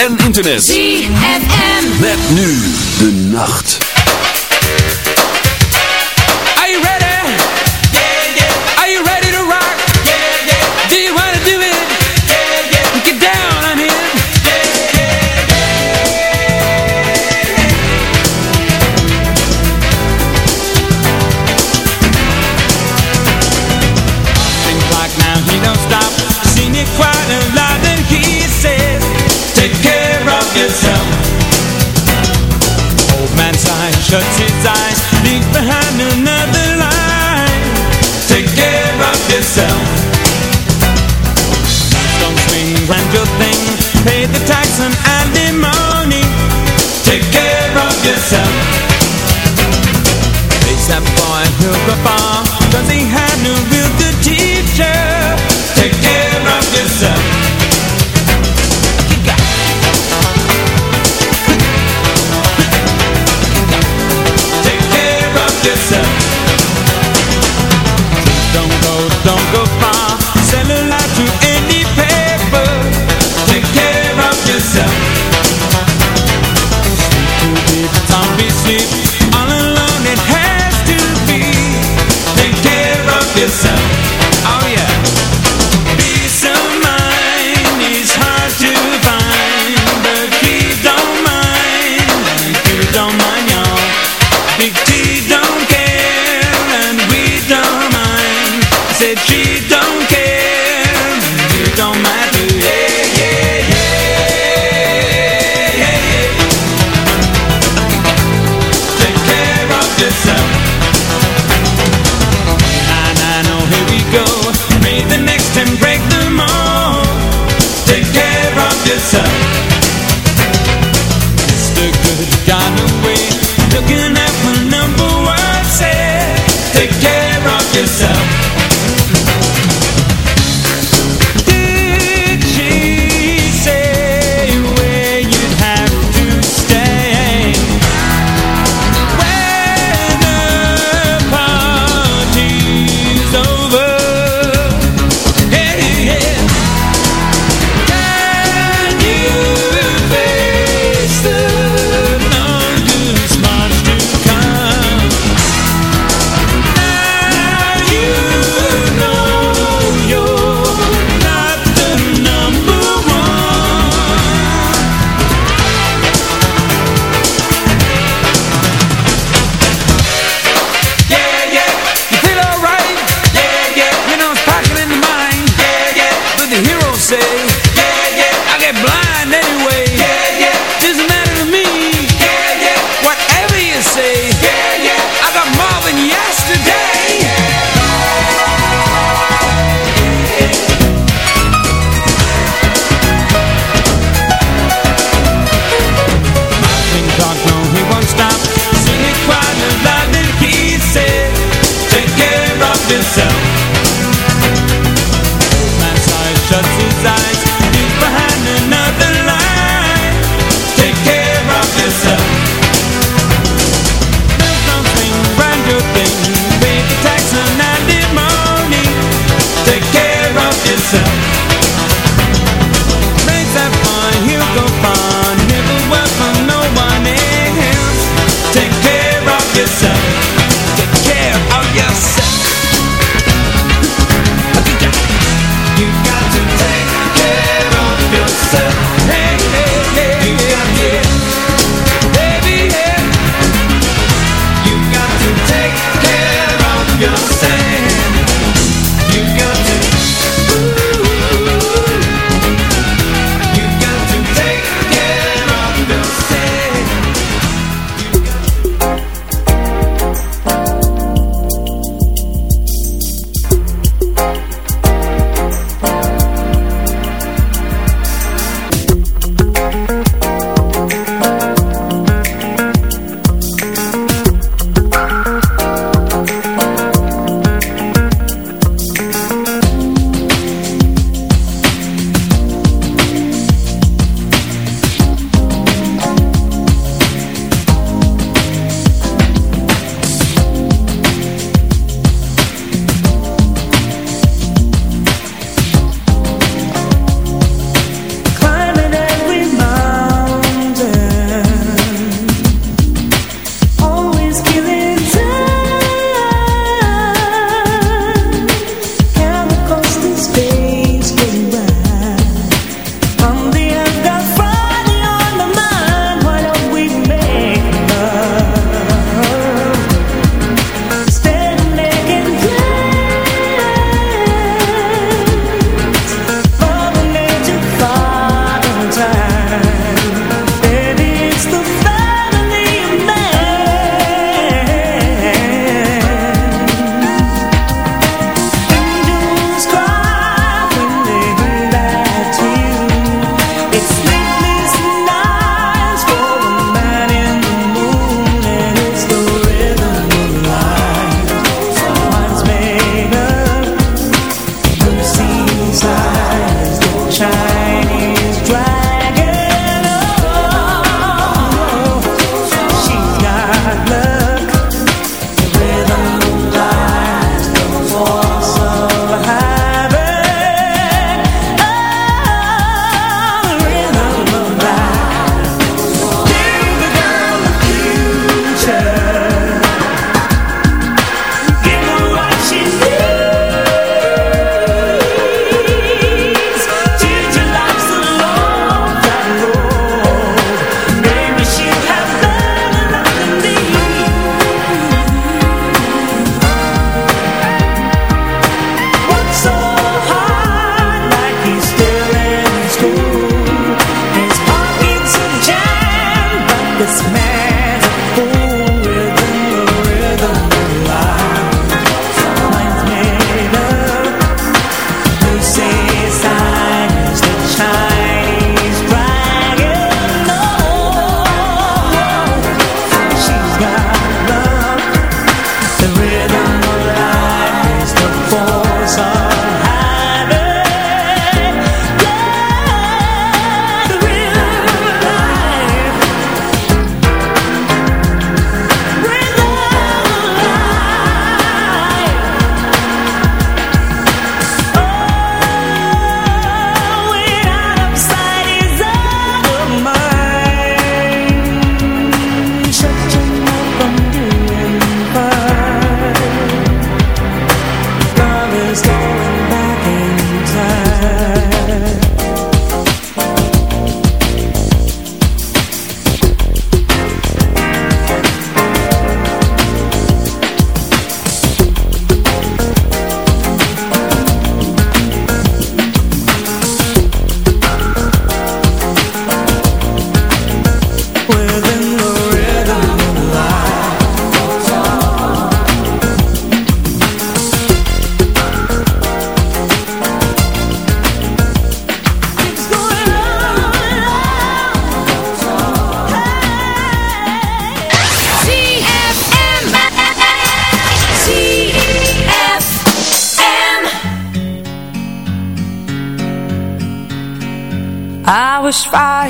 en internet. ZFM. Met nu de nacht. shut it go. Breathe the next embrace.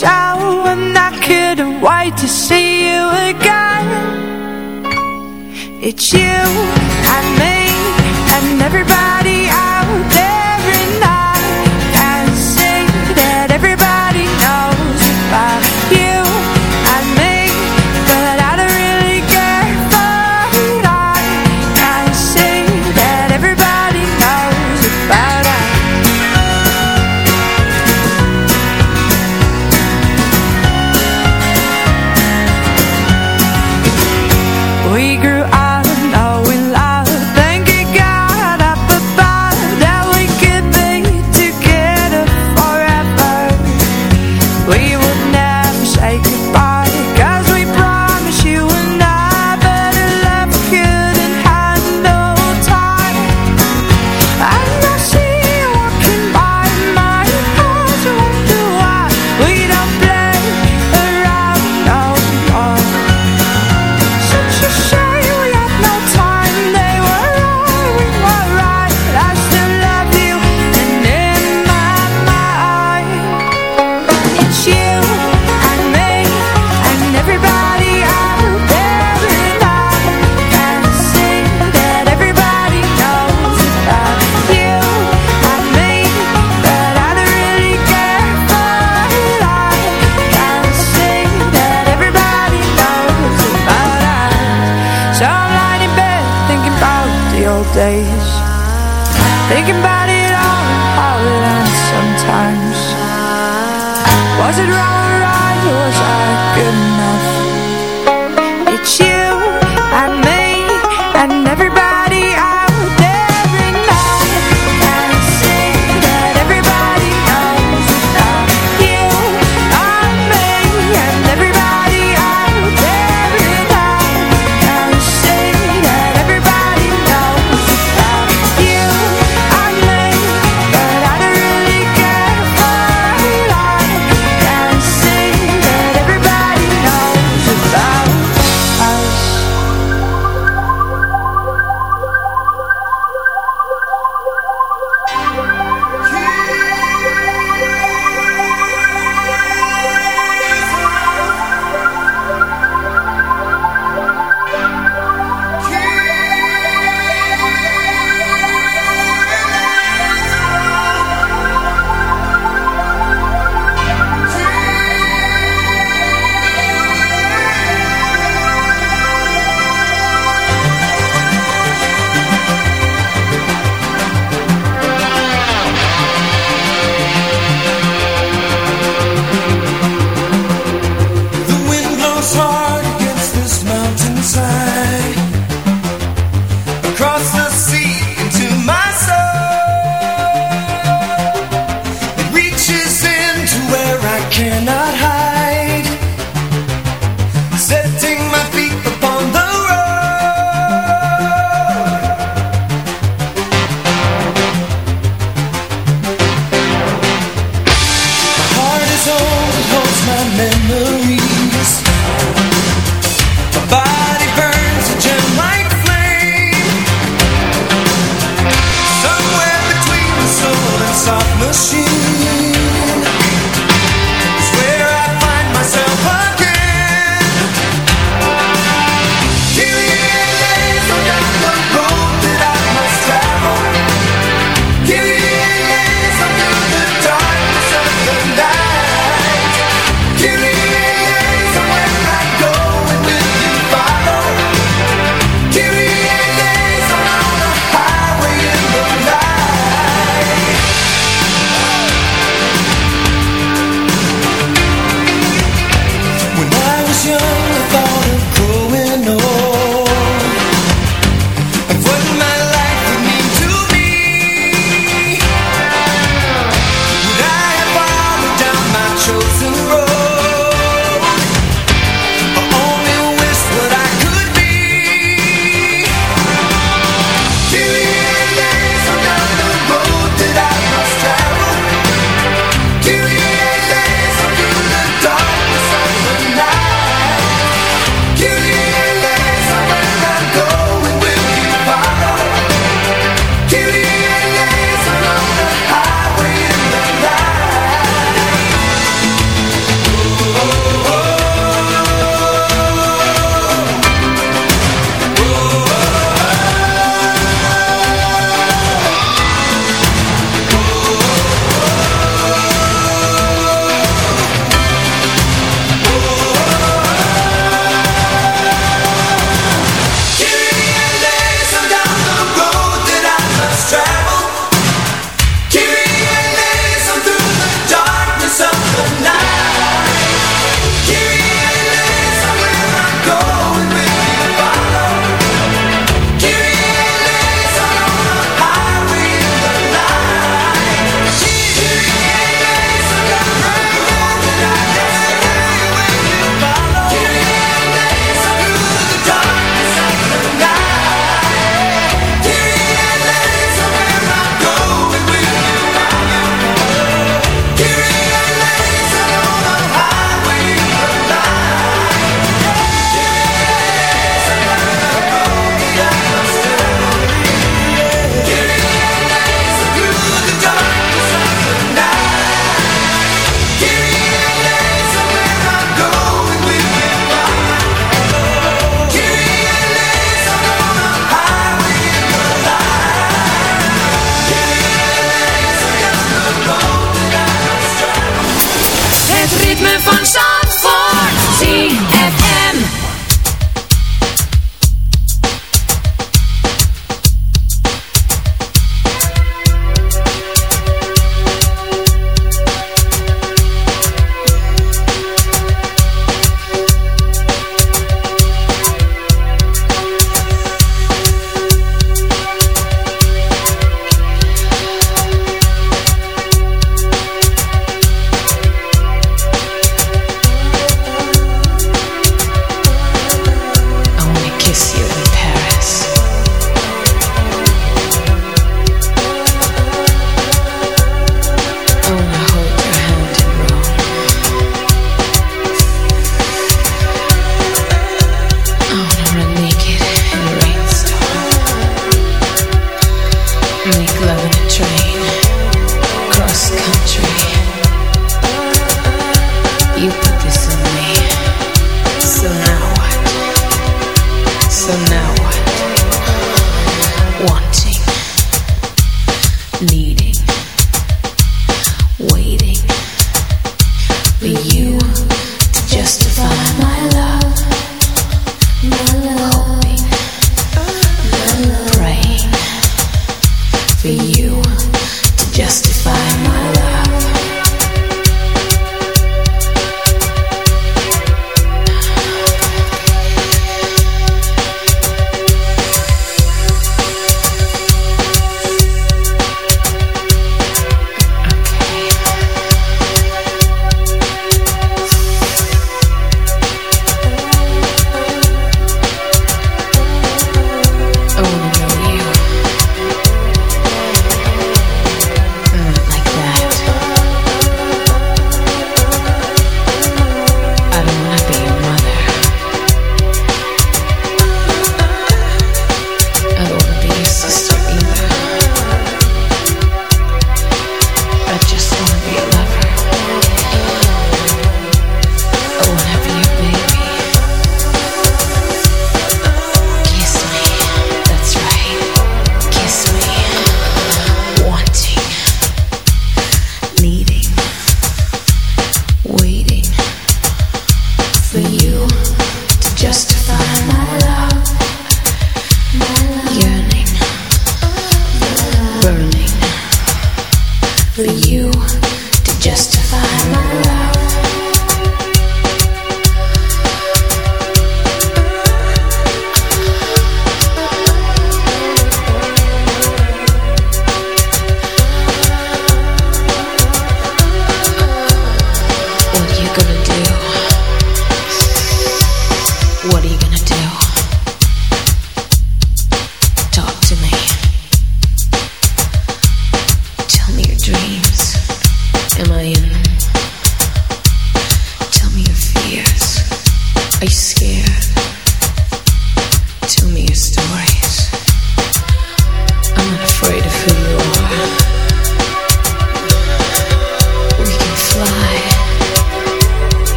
so And I couldn't wait to see you again. It's you and me and everybody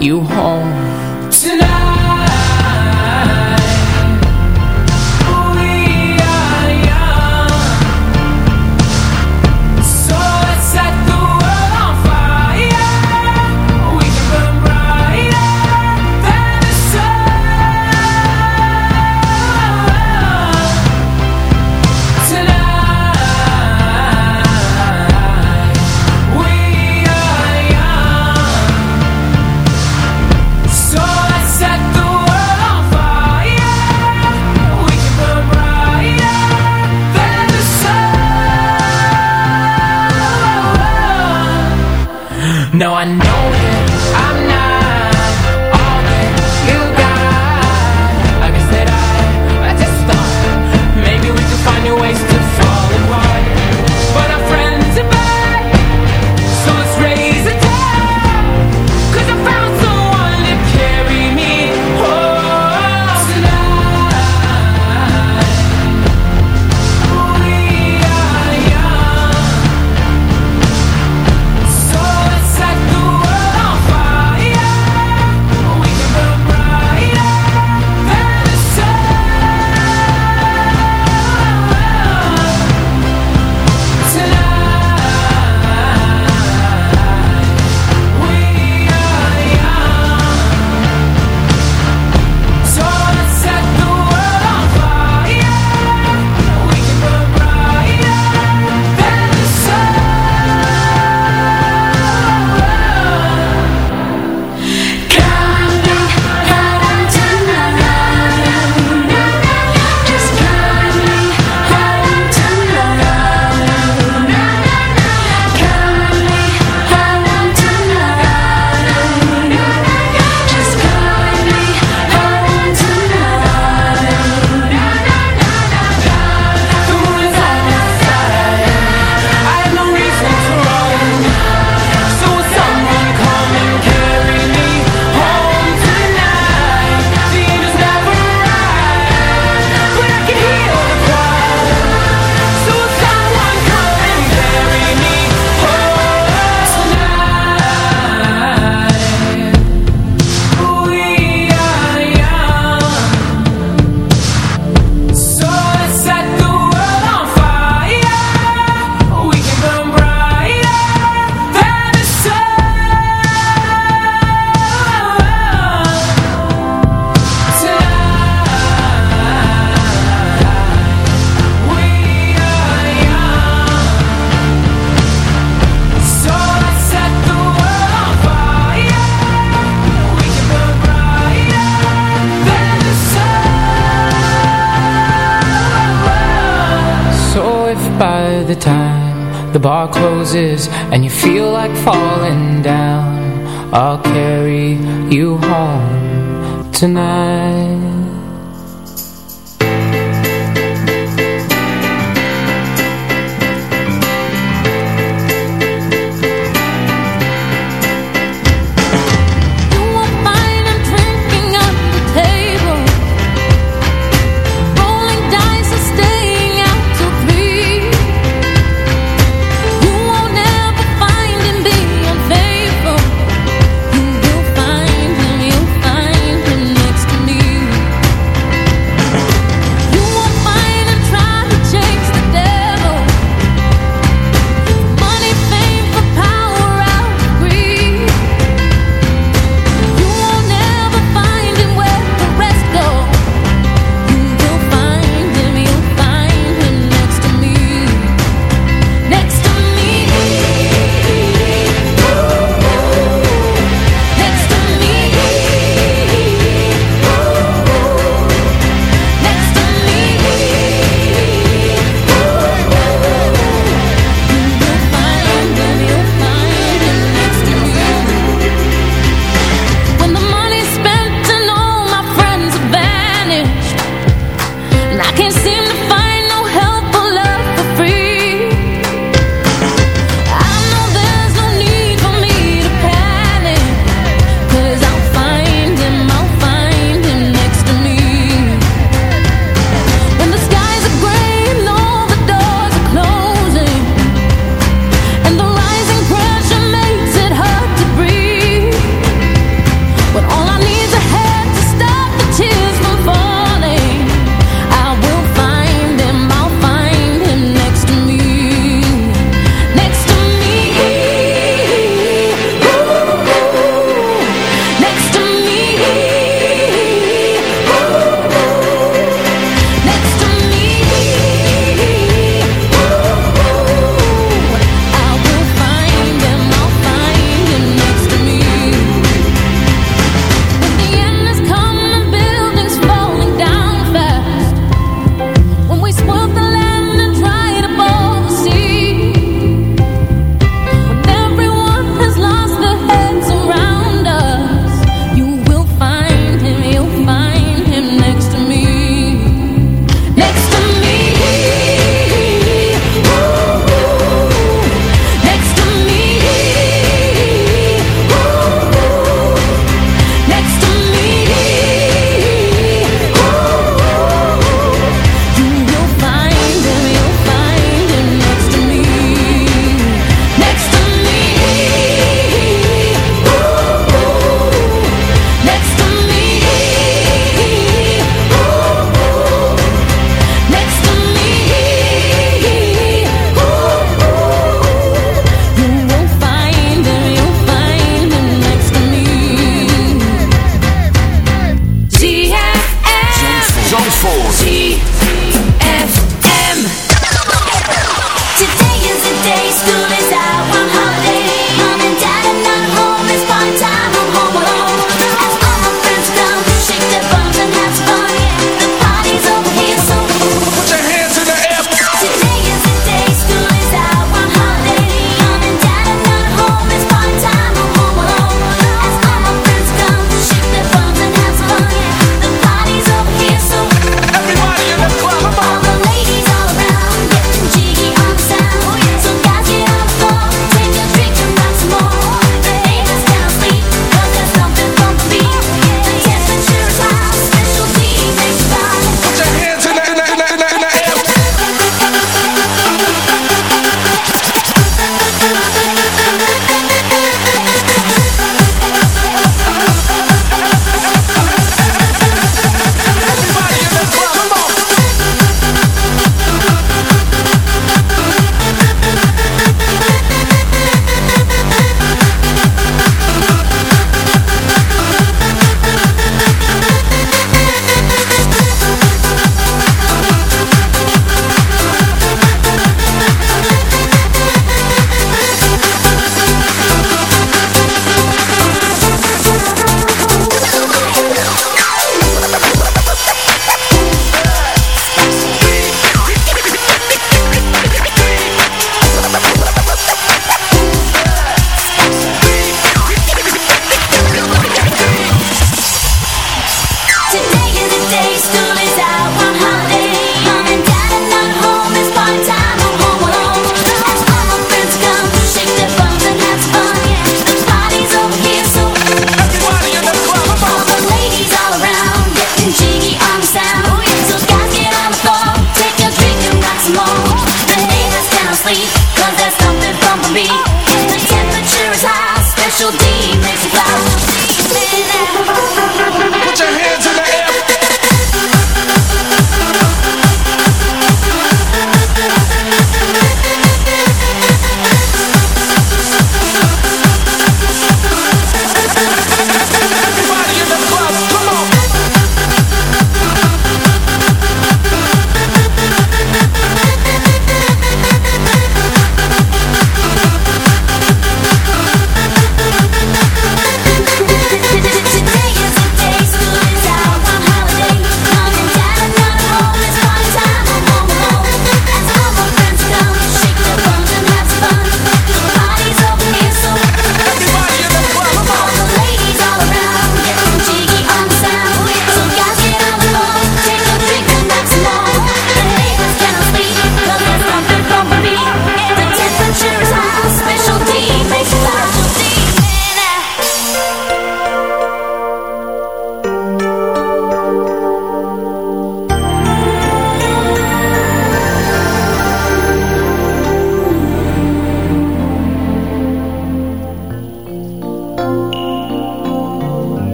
you home. No, I know.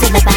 se me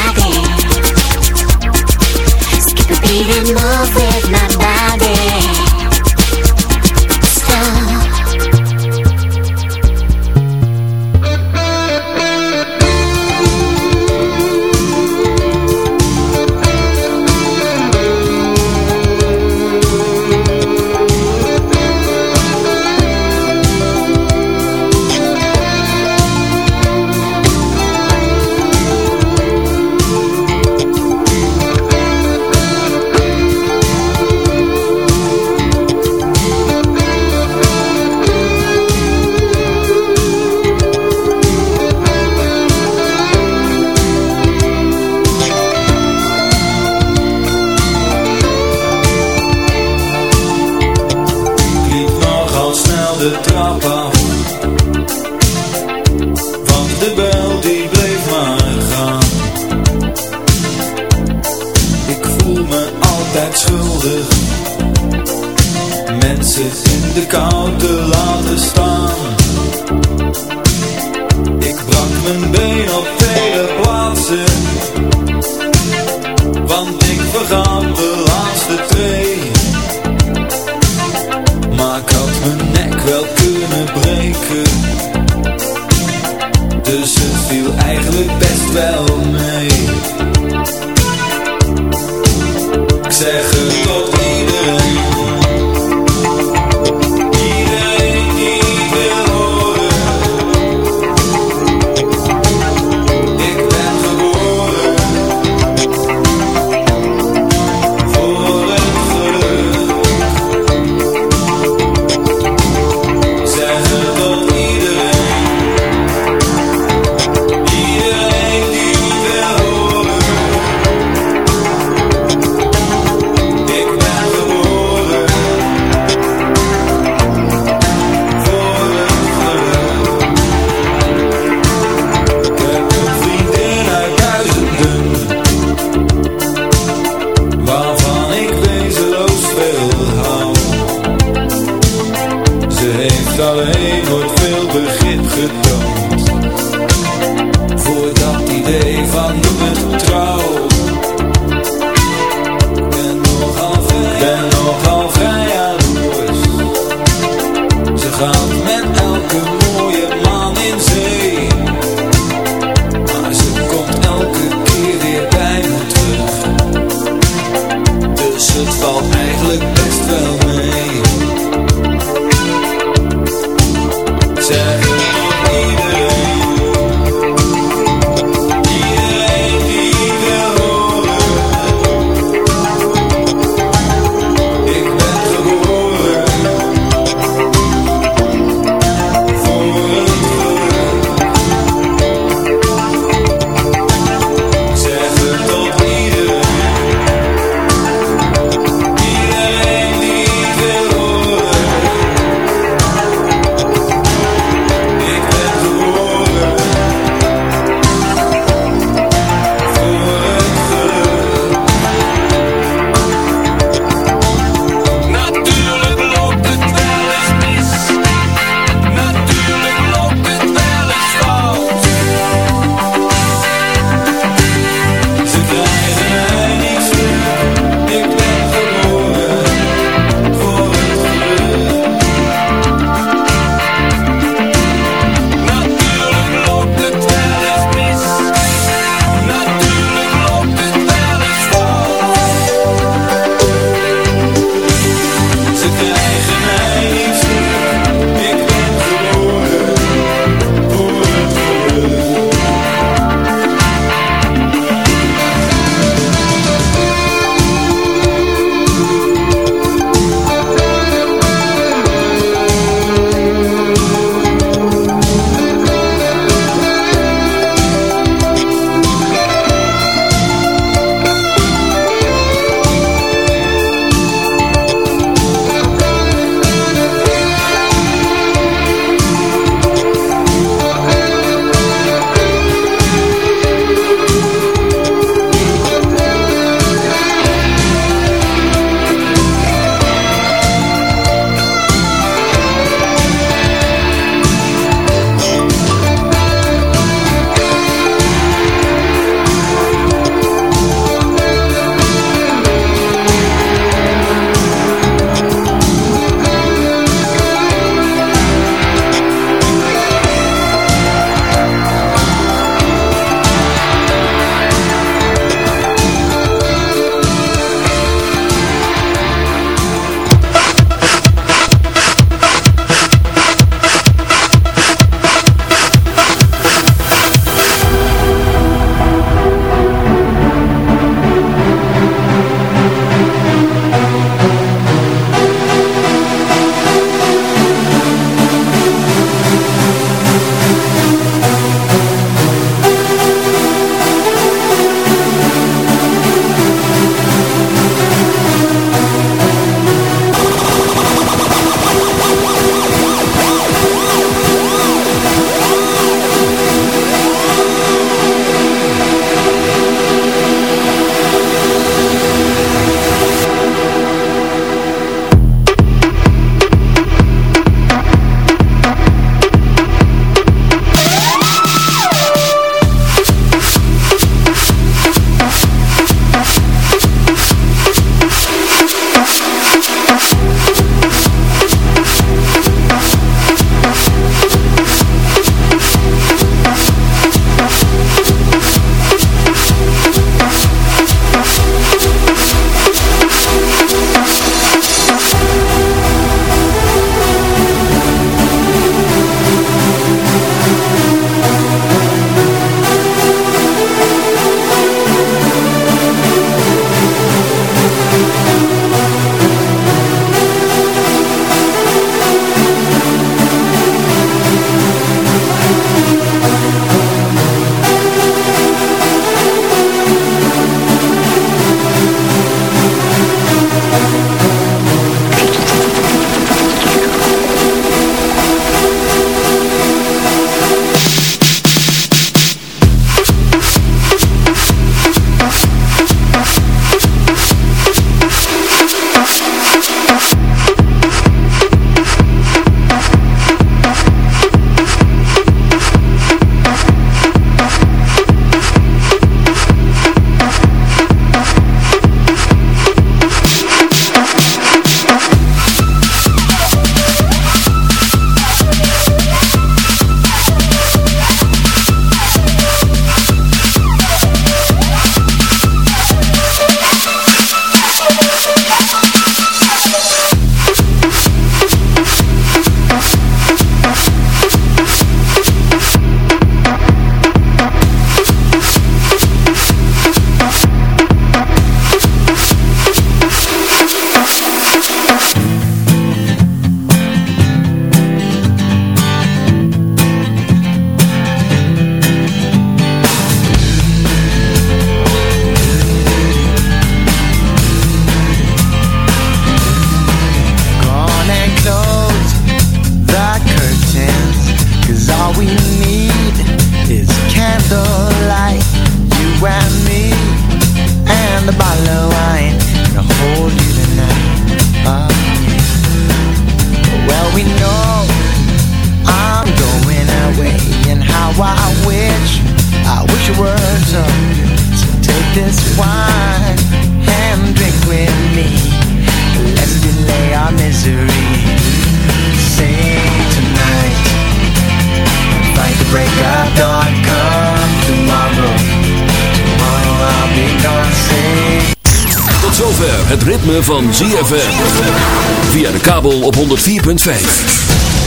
104.5.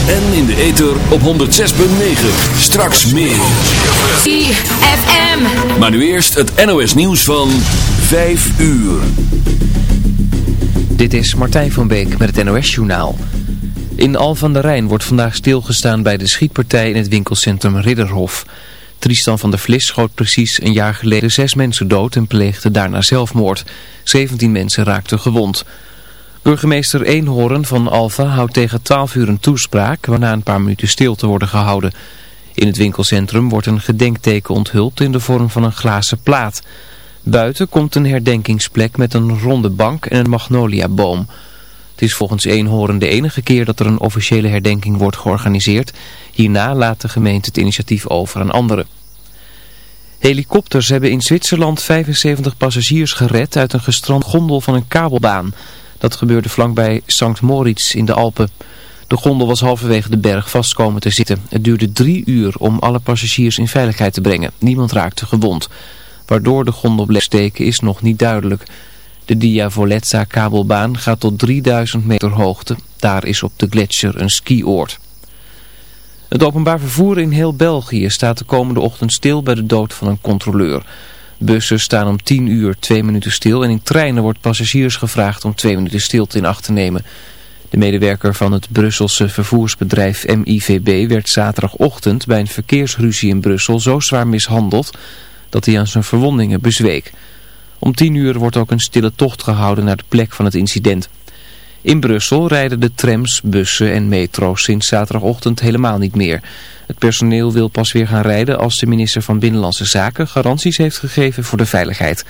En in de ether op 106.9. Straks meer. ZFM. Maar nu eerst het NOS nieuws van 5 uur. Dit is Martijn van Beek met het NOS Journaal. In Al van der Rijn wordt vandaag stilgestaan bij de schietpartij in het winkelcentrum Ridderhof. Tristan van der Vlis schoot precies een jaar geleden zes mensen dood en pleegde daarna zelfmoord. 17 mensen raakten gewond. Burgemeester Eenhoorn van Alfa houdt tegen 12 uur een toespraak waarna een paar minuten stilte worden gehouden. In het winkelcentrum wordt een gedenkteken onthuld in de vorm van een glazen plaat. Buiten komt een herdenkingsplek met een ronde bank en een magnoliaboom. Het is volgens Eenhoorn de enige keer dat er een officiële herdenking wordt georganiseerd. Hierna laat de gemeente het initiatief over aan anderen. Helikopters hebben in Zwitserland 75 passagiers gered uit een gestrand gondel van een kabelbaan. Dat gebeurde vlakbij St. Moritz in de Alpen. De gondel was halverwege de berg vast komen te zitten. Het duurde drie uur om alle passagiers in veiligheid te brengen. Niemand raakte gewond. Waardoor de gondel bleef steken is nog niet duidelijk. De Diavolezza kabelbaan gaat tot 3000 meter hoogte. Daar is op de gletsjer een skioord. Het openbaar vervoer in heel België staat de komende ochtend stil bij de dood van een controleur. Bussen staan om 10 uur twee minuten stil en in treinen wordt passagiers gevraagd om twee minuten stilte in acht te nemen. De medewerker van het Brusselse vervoersbedrijf MIVB werd zaterdagochtend bij een verkeersruzie in Brussel zo zwaar mishandeld dat hij aan zijn verwondingen bezweek. Om 10 uur wordt ook een stille tocht gehouden naar de plek van het incident. In Brussel rijden de trams, bussen en metro's sinds zaterdagochtend helemaal niet meer. Het personeel wil pas weer gaan rijden als de minister van Binnenlandse Zaken garanties heeft gegeven voor de veiligheid.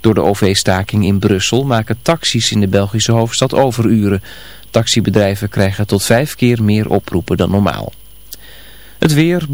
Door de OV-staking in Brussel maken taxis in de Belgische hoofdstad overuren. Taxibedrijven krijgen tot vijf keer meer oproepen dan normaal. Het weer...